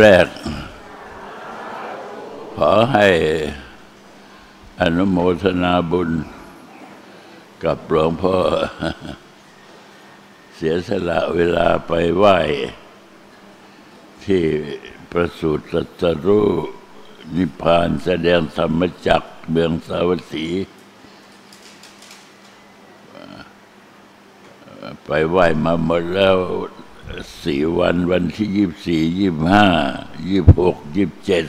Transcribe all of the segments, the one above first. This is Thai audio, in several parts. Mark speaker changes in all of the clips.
Speaker 1: แรก ขอให้อนุโมทนาบุญ กับหลวงพ่อ เสียสละเวลาไปไหว้ ที่ประสูติตรัสรู้นิพพานแสดงธรรมจักเมืองสาวัตถี ไปไหว้มาหมดแล้ว สี่วันวันที่ยี่สี่ยี่ห้ายี่หกยี่เจ็ด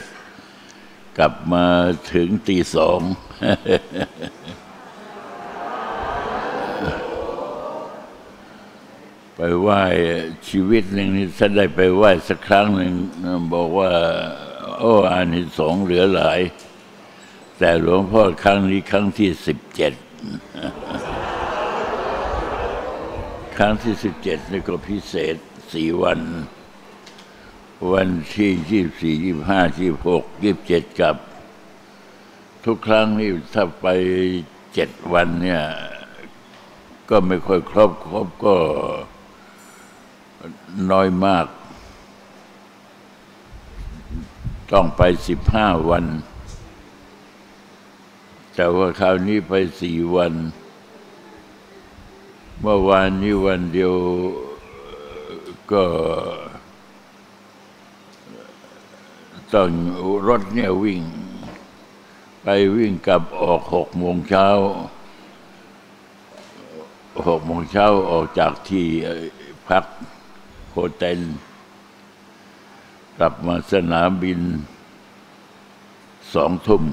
Speaker 1: กลับมาถึงตีสองไปไหว้ชีวิตหนึ่งนี่ถ้าได้ไปไหว้สักครั้งหนึ่งบอกว่า โอ้อานิสงส์เหลือหลาย แต่หลวงพ่อครั้งนี้ครั้งที่สิบเจ็ดครั้งที่สิบเจ็ดนี่ก็พิเศษ สี่วัน วันที่ยี่สี่ยี่ห้ายี่หกยี่เจ็ดกับ ทุกครั้งนี่ถ้าไปเจ็ดวันเนี่ย ก็ไม่ค่อยครบครบก็น้อยมาก ต้องไปสิบห้าวัน แต่ว่าคราวนี้ไปสี่วัน เมื่อวานนี้วันเดียว ก็ต้องรถเนี่ยวิ่ง ไปวิ่งกลับออกหกโมงเช้าหกโมงเช้าออกจากที่พักโฮเทลกลับมาสนามบินสองทุ่ม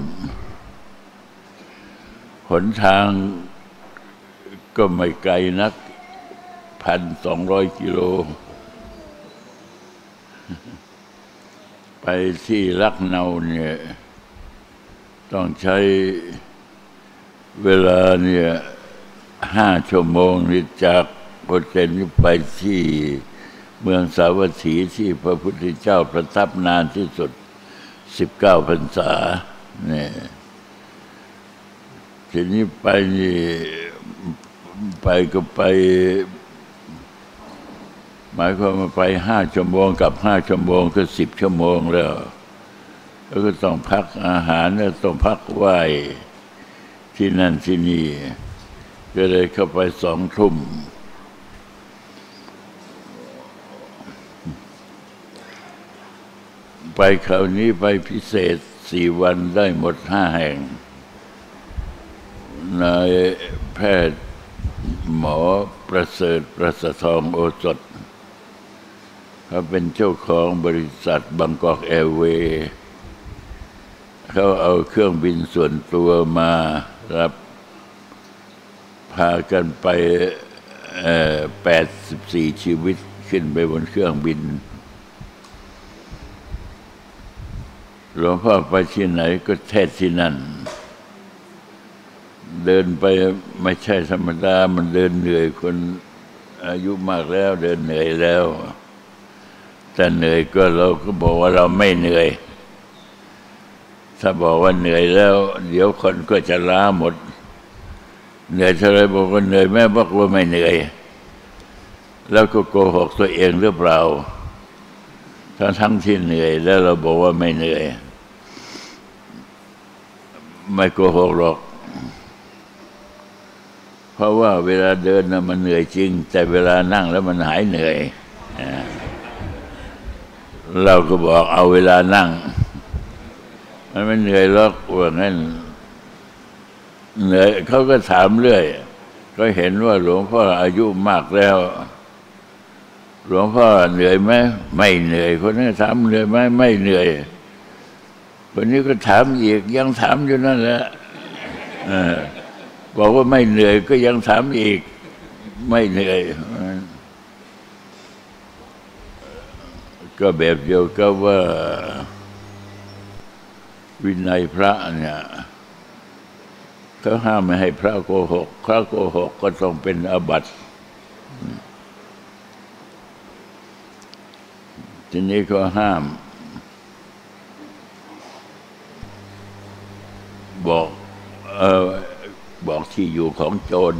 Speaker 1: หนทางก็ไม่ไกลนักพันสองร้อยกิโล ไปที่ลักเนาเนี่ย ต้องใช้เวลาเนี่ยห้าชั่วโมงนี่จากโฮเทลนี้ไปที่เมืองสาวัตถีที่พระพุทธเจ้าประทับนานที่สุดสิบเก้าพรรษาเนี่ยทีนี้ไปนี่ไปก็ไป หมายความว่าไปห้าชั่วโมงกับห้าชั่วโมงก็สิบชั่วโมงแล้วแล้วก็ต้องพักอาหารแล้วต้องพักไหวที่นั่นที่นี่ ก็เลยเข้าไปสองทุ่มไปคราวนี้ไปพิเศษสี่วันได้หมดห้าแห่ง นายแพทย์หมอประเสริฐประสทองโอสถ เขาเป็นเจ้าของบริษัทบางกอกแอร์เวย์เขาเอาเครื่องบินส่วนตัวมารับ พากันไปแปดสิบสี่ชีวิตขึ้นไปบนเครื่องบิน หลวงพ่อไปที่ไหนก็เทศที่นั่น เดินไปไม่ใช่ธรรมดา มันเดินเหนื่อยคนอายุมากแล้วเดินเหนื่อยแล้ว แต่เหนื่อยก็เราก็บอกว่าเราไม่เหนื่อย ถ้าบอกว่าเหนื่อยแล้ว เดี๋ยวคนก็จะล้าหมด เหนื่อยเท่าไรบอกว่าเหนื่อยแม่บอกว่าไม่เหนื่อย แล้วก็โกหกตัวเองหรือเปล่าทั้งทั้งที่เหนื่อย แล้วเราบอกว่าไม่เหนื่อย ไม่โกหกหรอก เพราะว่าเวลาเดินนะมันเหนื่อยจริง แต่เวลานั่งแล้วมันหายเหนื่อย เราก็บอกเอาเวลานั่ง มันไม่เหนื่อยหรอกว่างั้นเหนื่อยเขาก็ถามเรื่อย ก็เห็นว่าหลวงพ่ออายุมากแล้ว หลวงพ่อเหนื่อยไหมไม่เหนื่อย คนนี้ถามเหนื่อยไหมไม่เหนื่อย คนนี้ก็ถามอีกยังถามอยู่นั่นแหละบอกว่าไม่เหนื่อยก็ยังถามอีก ไม่เหนื่อย ก็แบบเดียวกับว่า วินัยพระเนี่ยเขาห้ามไม่ให้พระโกหก พระโกหกก็ต้องเป็นอบัติทีนี้ก็ห้าม บอกเออบอกที่อยู่ของโจร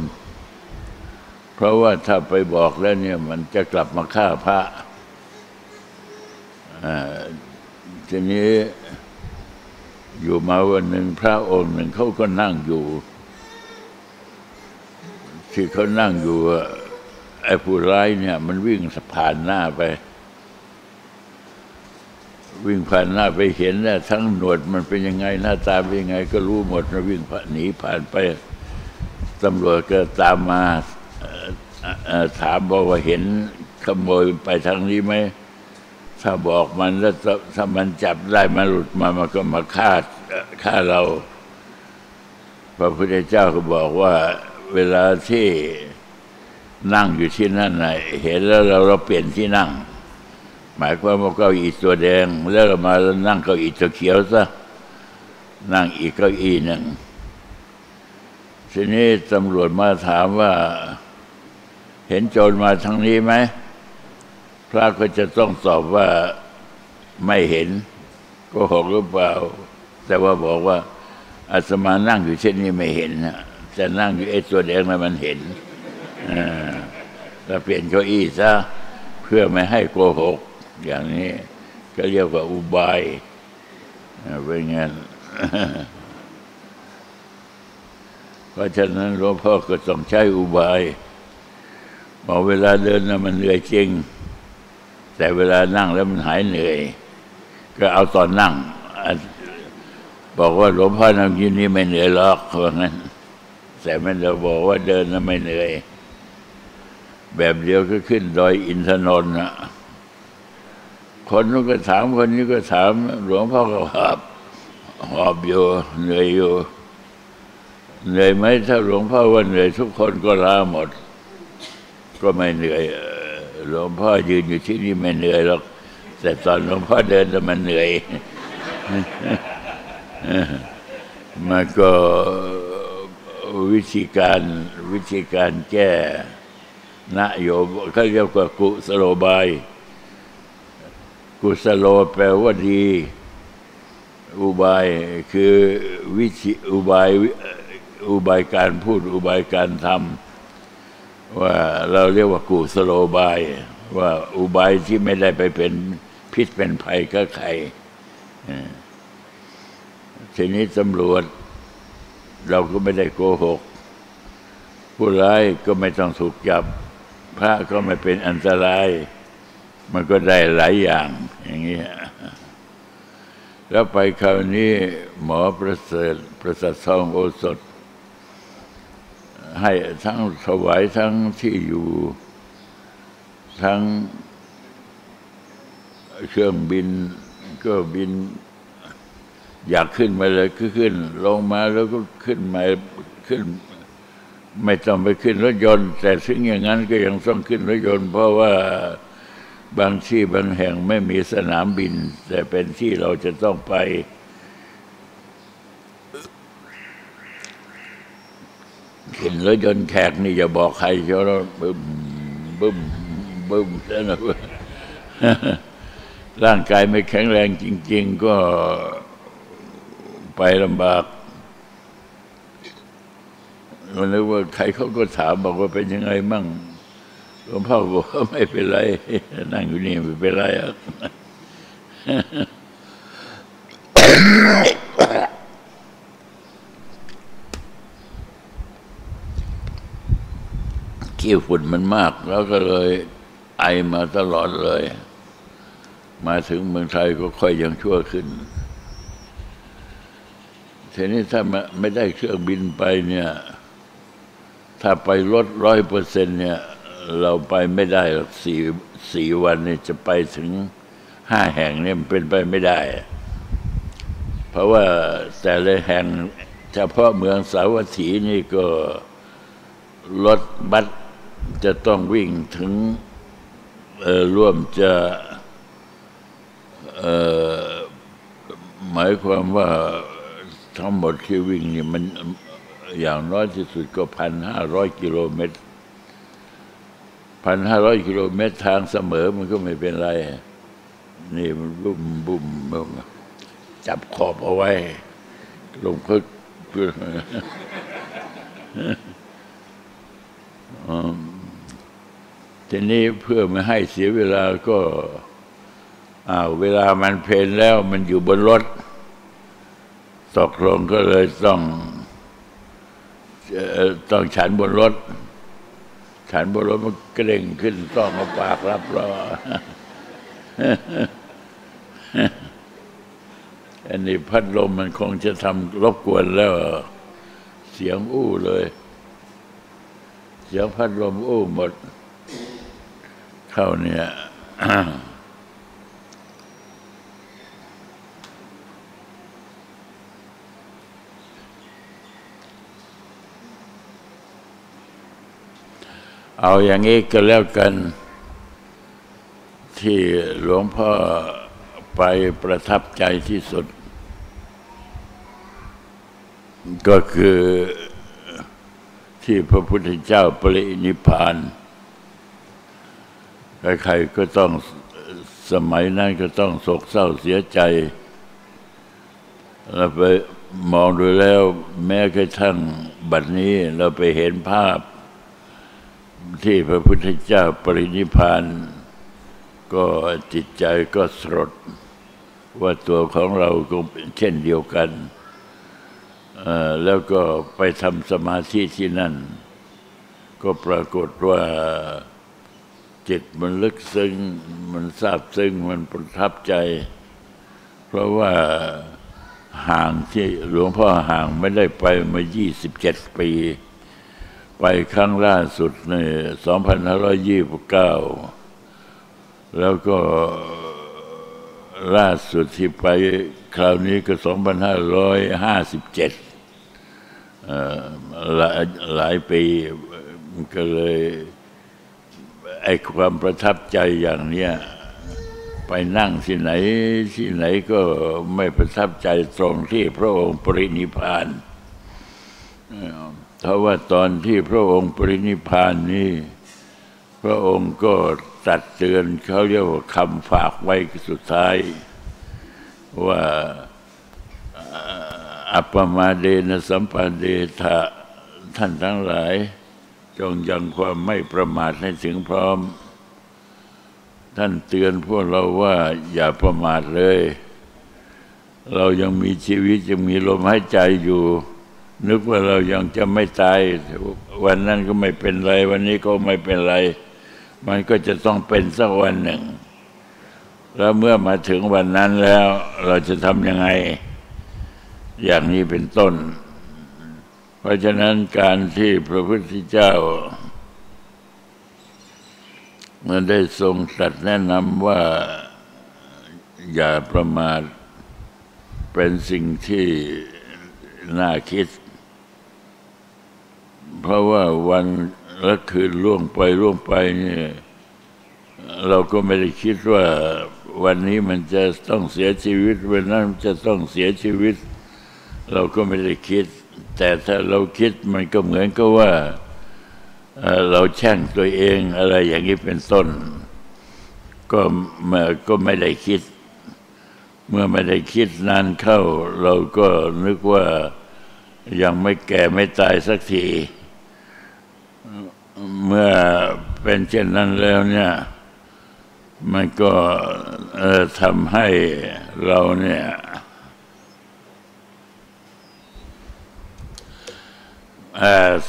Speaker 1: เพราะว่าถ้าไปบอกแล้วเนี่ย มันจะกลับมาฆ่าพระ ทีนี้อยู่มาวันหนึ่งพระองค์หนึ่งเขาก็นั่งอยู่ ที่เขานั่งอยู่ไอ้ผู้ร้ายเนี่ย มันวิ่งสะพานหน้าไป วิ่งผ่านหน้าไปเห็นนะทั้งหนวดมันเป็นยังไงหน้าตาเป็นยังไง ก็รู้หมดนะวิ่งผ่านหนีผ่านไปตำรวจก็ตามมาถามบอกว่าเห็นขโมยไปทางนี้ไหม ถ้าบอกมันแล้วถ้ามันจับได้มันหลุดมามันก็มาฆ่าฆ่าเรา พระพุทธเจ้าก็บอกว่า เวลาที่นั่งอยู่ที่นั่นน่ะเห็นแล้วเราเราเปลี่ยนที่นั่ง หมายความว่าเก้าอี้ตัวแดง แล้วเรามานั่งเก้าอี้ตัวเขียวซะนั่งอีกเก้าอี้หนึ่งทีนี้ตำรวจมาถามว่า เห็นโจรมาทางนี้ไหม ระก็จะต้องตอบว่าไม่เห็นโก็หกหรือเปล่า แต่ว่าบอกว่าอาตมานั่งอยู่เช่นนี้ไม่เห็นนะแต่นั่งอยู่ไอ้ตัวแดงนั้นมันเห็นอ่าเปลี่ยนเก้าอี้ซะเพื่อไม่ให้โกหก อย่างนี้ ก็เรียกว่าอุบายอ่าเป็นงั้นเพราะฉะนั้นหลวงพ่อก็ต้องใช้อุบายบอกเวลาเดินนะมันเหนื่อยจริง แต่เวลานั่งแล้วมันหายเหนื่อย ก็เอาตอนนั่ง บอกว่าหลวงพ่อนั่งยืนนี่ไม่เหนื่อยหรอกว่างั้น แต่ม่ได้บอกว่าเดินแล้วไม่เหนื่อย แบบเดียวก็ขึ้นดอยอินทนนท์นะคนนู้นก็ถามคนนี้ก็ถาม หลวงพ่อก็หอบหอบอยู่เหนื่อยอยู่เหนื่อยไหมถ้าหลวงพ่อว่าเหนื่อยทุกคนก็ลาหมด ก็ไม่เหนื่อย หลวงพ่อยืนอยู่ที่นี่ไม่เหนื่อยหรอกแต่ตอนหลวงพ่อเดินน่ะมันเหนื่อย มันก็วิธีการวิธีการแก้นะโยมเขาเรียกว่ากุสโลบาย กุสโลแปลว่าดี อุบายคือวิธีอุบายอุบายการพูดอุบายการทำ ว่าเราเรียกว่ากุสโลบาย ว่าอุบายที่ไม่ได้ไปเป็นพิษเป็นภัยกับใครทีนี้ตำรวจ เราก็ไม่ได้โกหก ผู้ร้ายก็ไม่ต้องถูกจับ พระก็ไม่เป็นอันตราย มันก็ได้หลายอย่างอย่างเงี้แล้วไปคราวนี้หมอประเสริฐประเสริฐทองโอสถ ให้ทั้งถวายทั้งที่อยู่ทั้งเครื่องบินก็บิน อยากขึ้นมาเลยก็ขึ้น ลงมาแล้วก็ขึ้นมาขึ้น ไม่ต้องไปขึ้นรถยนต์ แต่ถึงอย่างนั้นก็ยังต้องขึ้นรถยนต์ เพราะว่าบางที่บางแห่งไม่มีสนามบิน แต่เป็นที่เราจะต้องไป ขึ้นรถยนต์แขกนี่อย่าบอกใครเชียวบึ้มบึ้มบึ้มแล้วนะร่างกายไม่แข็งแรงจริง ๆ ก็ไปลำบากมันนึกว่าใครเขาก็ถามบอกว่าเป็นยังไงมั่งหลวงพ่อบอกว่าไม่เป็นไร นั่งอยู่นี่ไม่เป็นไรอะ ขี้ฝุ่นมันมาก แล้วก็เลยไอมาตลอดเลย มาถึงเมืองไทยก็ค่อยยังชั่วขึ้นทีนี้ถ้าไม่ได้เครื่องบินไปเนี่ย ถ้าไปรถร้อยเปอร์เซ็นเนี่ย เราไปไม่ได้หรอกสี่สี่วันเนี่ยจะไปถึงห้าแห่งเนี่ยมันเป็นไปไม่ได้ เพราะว่าแต่ละแห่งเฉพาะเมืองสาวัตถีนี่ก็รถบัส จะต้องวิ่งถึงร่วมจะหมายความว่าทั้งหมดที่วิ่งนี่มันอย่างน้อยที่สุดก็พันห้าร้อยกิโลเมตรพันห้าร้อยกิโลเมตรทางเสมอมันก็ไม่เป็นไร นี่มันบุ้มบุ้มบุ้มจับขอบเอาไว้ลงพึกเพื่อ ทีนี้เพื่อไม่ให้เสียเวลาก็อ้าเวลามันเพลนแล้วมันอยู่บนรถตกลงก็เลยต้องต้องฉันบนรถ ฉันบนรถมันเกร่งขึ้นต้องเอาปากรับรออันนี้พัดลมมันคงจะทำรบกวนแล้ว เสียงอู้เลย เสียงพัดลมอู้หมด เข้าเนี่ยเอาอย่างนี้ก็แล้วกัน ที่หลวงพ่อไปประทับใจที่สุด ก็คือที่พระพุทธเจ้าปรินิพาน ใครๆก็ต้องสมัยนั้นก็ต้องโศกเศร้าเสียใจเราไปมองดูแล้วแม้กระทั่งบัดนี้เราไปเห็นภาพ ที่พระพุทธเจ้าปรินิพานก็จิตใจก็สลดว่าตัวของเราก็เช่นเดียวกัน แล้วก็ไปทำสมาธิที่นั่น ก็ปรากฏว่า จิตมันลึกซึ้ง มันซาบซึ้ง มันประทับใจ เพราะว่าห่างที่หลวงพ่อห่างไม่ได้ไปมา 27 ปี ไปครั้งล่าสุดใน2529 แล้วก็ล่าสุดที่ไปคราวนี้ก็ 2557 หลายหลายปีก็เลย ไอ้ความประทับใจอย่างเนี้ยไปนั่งที่ไหนที่ไหนก็ไม่ประทับใจตรงที่พระองค์ปรินิพานเพราะว่าตอนที่พระองค์ปรินิพานนี้พระองค์ก็ตัดเตือนเขาเรียกว่าคำฝากไว้สุดท้าย ว่าอัปปมาเดนะสัมปันเดทะท่านทั้งหลาย จงยังความไม่ประมาทให้ถึงพร้อม ท่านเตือนพวกเราว่าอย่าประมาทเลย เรายังมีชีวิตยังมีลมหายใจอยู่ นึกว่าเรายังจะไม่ตาย วันนั้นก็ไม่เป็นไร วันนี้ก็ไม่เป็นไร มันก็จะต้องเป็นสักวันหนึ่ง แล้วเมื่อมาถึงวันนั้นแล้ว เราจะทำยังไง อย่างนี้เป็นต้น เพราะฉะนั้นการที่พระพุทธเจ้ามันได้ทรงตัดแนะนำว่าอย่าประมาทเป็นสิ่งที่น่าคิด เพราะว่าวันและคืนล่วงไปล่วงไปเนี่ยเราก็ไม่ได้คิดว่าวันนี้มันจะต้องเสียชีวิตวันนั้นจะต้องเสียชีวิต เราก็ไม่ได้คิด แต่ถ้าเราคิดมันก็เหมือนกับว่าเราแช่งตัวเองอะไรอย่างนี้เป็นต้น ก็เมื่อก็ไม่ได้คิด เมื่อไม่ได้คิดนานเข้า เราก็นึกว่ายังไม่แก่ไม่ตายสักที เมื่อเป็นเช่นนั้นแล้วเนี่ย มันก็ทำให้เราเนี่ย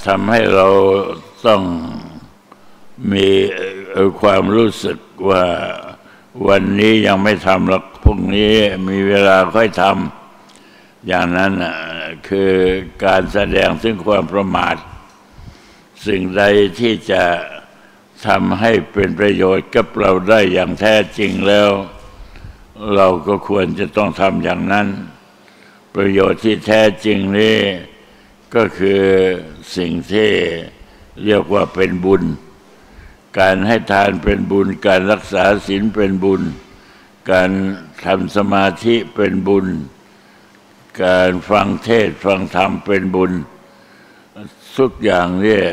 Speaker 1: ทำให้เราต้องมีความรู้สึกว่าวันนี้ยังไม่ทำหรอกพรุ่งนี้มีเวลาค่อยทำอย่างนั้นคือการแสดงซึ่งความประมาท สิ่งใดที่จะทำให้เป็นประโยชน์กับเราได้อย่างแท้จริงแล้ว เราก็ควรจะต้องทำอย่างนั้น ประโยชน์ที่แท้จริงนี้ ก็คือสิ่งที่เรียกว่าเป็นบุญ การให้ทานเป็นบุญ การรักษาศีลเป็นบุญ การทำสมาธิเป็นบุญ การฟังเทศฟังธรรมเป็นบุญ ทุกอย่างเนี่ย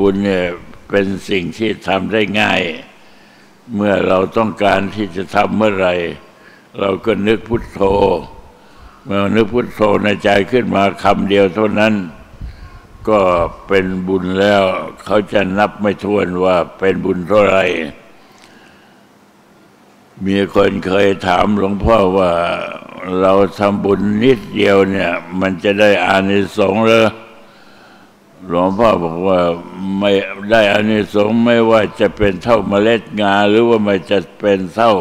Speaker 1: บุญเนี่ยเป็นสิ่งที่ทำได้ง่าย เมื่อเราต้องการที่จะทำเมื่อไร เราก็นึกพุทโธ เมื่อนึกพุทโธในใจขึ้นมาคำเดียวเท่านั้น ก็เป็นบุญแล้ว เขาจะนับไม่ถ้วนว่าเป็นบุญเท่าไรมีคนเคยถามหลวงพ่อว่าเราทำบุญนิดเดียวเนี่ย มันจะได้อานิสงส์เลยหลวงพ่อบอกว่าไม่ได้อานิสงส์ไม่ว่าจะเป็นเท่าเมล็ดงา หรือว่ามันจะเป็นเท่า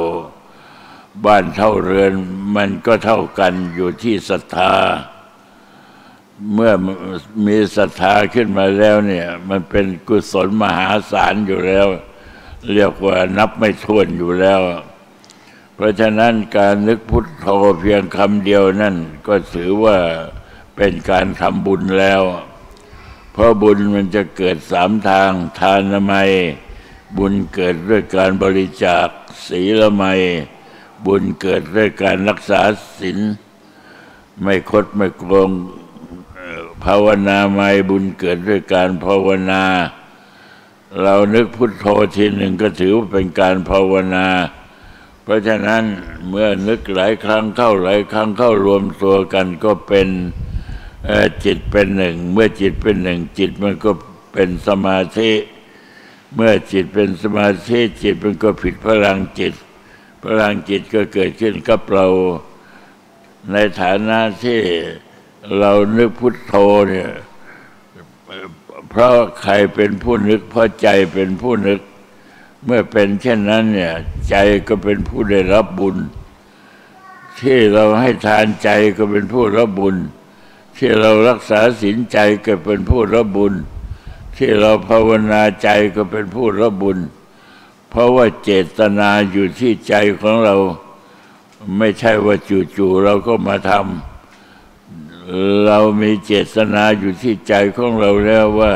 Speaker 1: บ้านเท่าเรือนมันก็เท่ากันอยู่ที่ศรัทธา เมื่อมีศรัทธาขึ้นมาแล้วเนี่ย มันเป็นกุศลมหาศาลอยู่แล้ว เรียกว่านับไม่ถ้วนอยู่แล้ว เพราะฉะนั้นการนึกพุทโธเพียงคำเดียวนั่นก็ถือว่าเป็นการทำบุญแล้ว เพราะบุญมันจะเกิดสามทางทานละไมบุญเกิดด้วยการบริจาคศีลไม บุญเกิดด้วยการรักษาศีลไม่คดไม่โกงภาวนาไม่บุญเกิดด้วยการภาวนา เรานึกพุทโธทีหนึ่งก็ถือว่าเป็นการภาวนา เพราะฉะนั้นเมื่อนึกหลายครั้งเข้าหลายครั้งเข้ารวมตัวกันก็เป็นจิตเป็นหนึ่ง เมื่อจิตเป็นหนึ่ง จิตมันก็เป็นสมาธิ เมื่อจิตเป็นสมาธิจิตมันก็ผิดพลังจิต พลังจิตก็เกิดขึ้นกับเราในฐานะที่เรานึกพุทโธเนี่ยเพราะใครเป็นผู้นึก เพราะใจเป็นผู้นึก เมื่อเป็นเช่นนั้นเนี่ยใจก็เป็นผู้ได้รับบุญ ที่เราให้ทานใจก็เป็นผู้รับบุญ ที่เรารักษาศีลใจก็เป็นผู้รับบุญ ที่เราภาวนาใจก็เป็นผู้รับบุญ เพราะว่าเจตนาอยู่ที่ใจของเรา ไม่ใช่ว่าจู่ๆเราก็มาทำเรามีเจตนาอยู่ที่ใจของเราแล้วว่า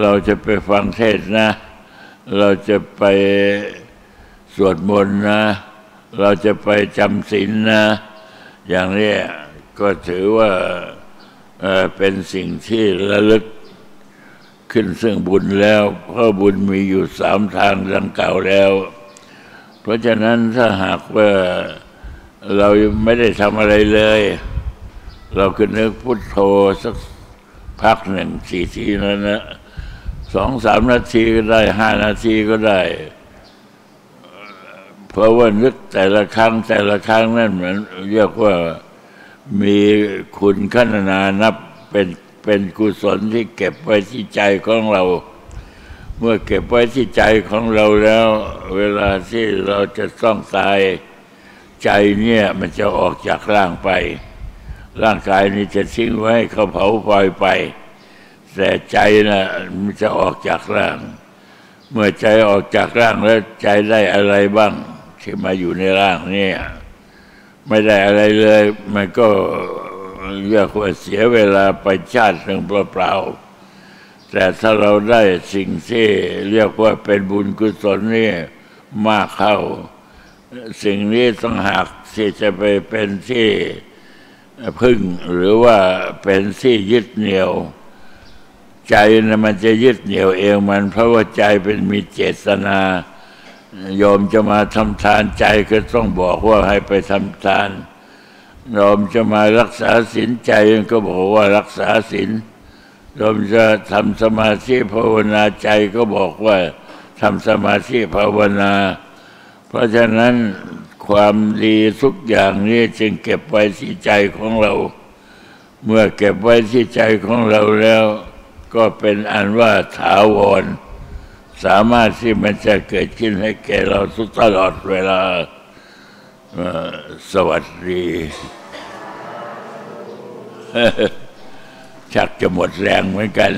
Speaker 1: เราจะไปฟังเทศนะ เราจะไปสวดมนต์นะ เราจะไปจำศีลนะ อย่างนี้ก็ถือว่าเป็นสิ่งที่ระลึก ขึ้นซึ่งบุญแล้วเพราะบุญมีอยู่สามทางดังกล่าวแล้ว เพราะฉะนั้นถ้าหากว่าเราไม่ได้ทำอะไรเลย เราก็นึกพุทโธสักพักหนึ่งสี่ทีนั้นนะสองสามนาทีก็ได้ห้านาทีก็ได้ เพราะว่านึกแต่ละครั้งแต่ละครั้งนั่นเหมือนเรียกว่ามีคุณขนานับเป็น เป็นกุศลที่เก็บไว้ที่ใจของเรา เมื่อเก็บไว้ที่ใจของเราแล้ว เวลาที่เราจะต้องตายใจเนี่ยมันจะออกจากร่างไป ร่างกายนี้จะทิ้งไว้เขาเผาไฟไป แต่ใจนะมันจะออกจากร่าง เมื่อใจออกจากร่างแล้วใจได้อะไรบ้าง ที่มาอยู่ในร่างนี่ไม่ได้อะไรเลย มันก็ เรียกว่าเสียเวลาไปชาติหนึ่งเปล่าๆแต่ถ้าเราได้สิ่งที่เรียกว่าเป็นบุญกุศลนี่มากเข้า สิ่งนี้ต้องหากที่จะไปเป็นที่พึ่งหรือว่าเป็นที่ยึดเหนี่ยว ใจนะมันจะยึดเหนี่ยวเองมัน เพราะว่าใจเป็นมีเจตนายอมจะมาทำทานใจก็ต้องบอกว่าให้ไปทำทาน ยอมจะมารักษาศีลใจก็บอกว่ารักษาศีลยอมจะทำสมาธิภาวนาใจก็บอกว่าทำสมาธิภาวนา เพราะฉะนั้นความดีทุกอย่างนี้จึงเก็บไว้ที่ใจของเรา เมื่อเก็บไว้ที่ใจของเราแล้ว ก็เป็นอันว่าถาวร สามารถที่มันจะเกิดขึ้นให้แก่เราทุกตลอดเวลา สวัสดี ชักจะหมดแรงเหมือนกัน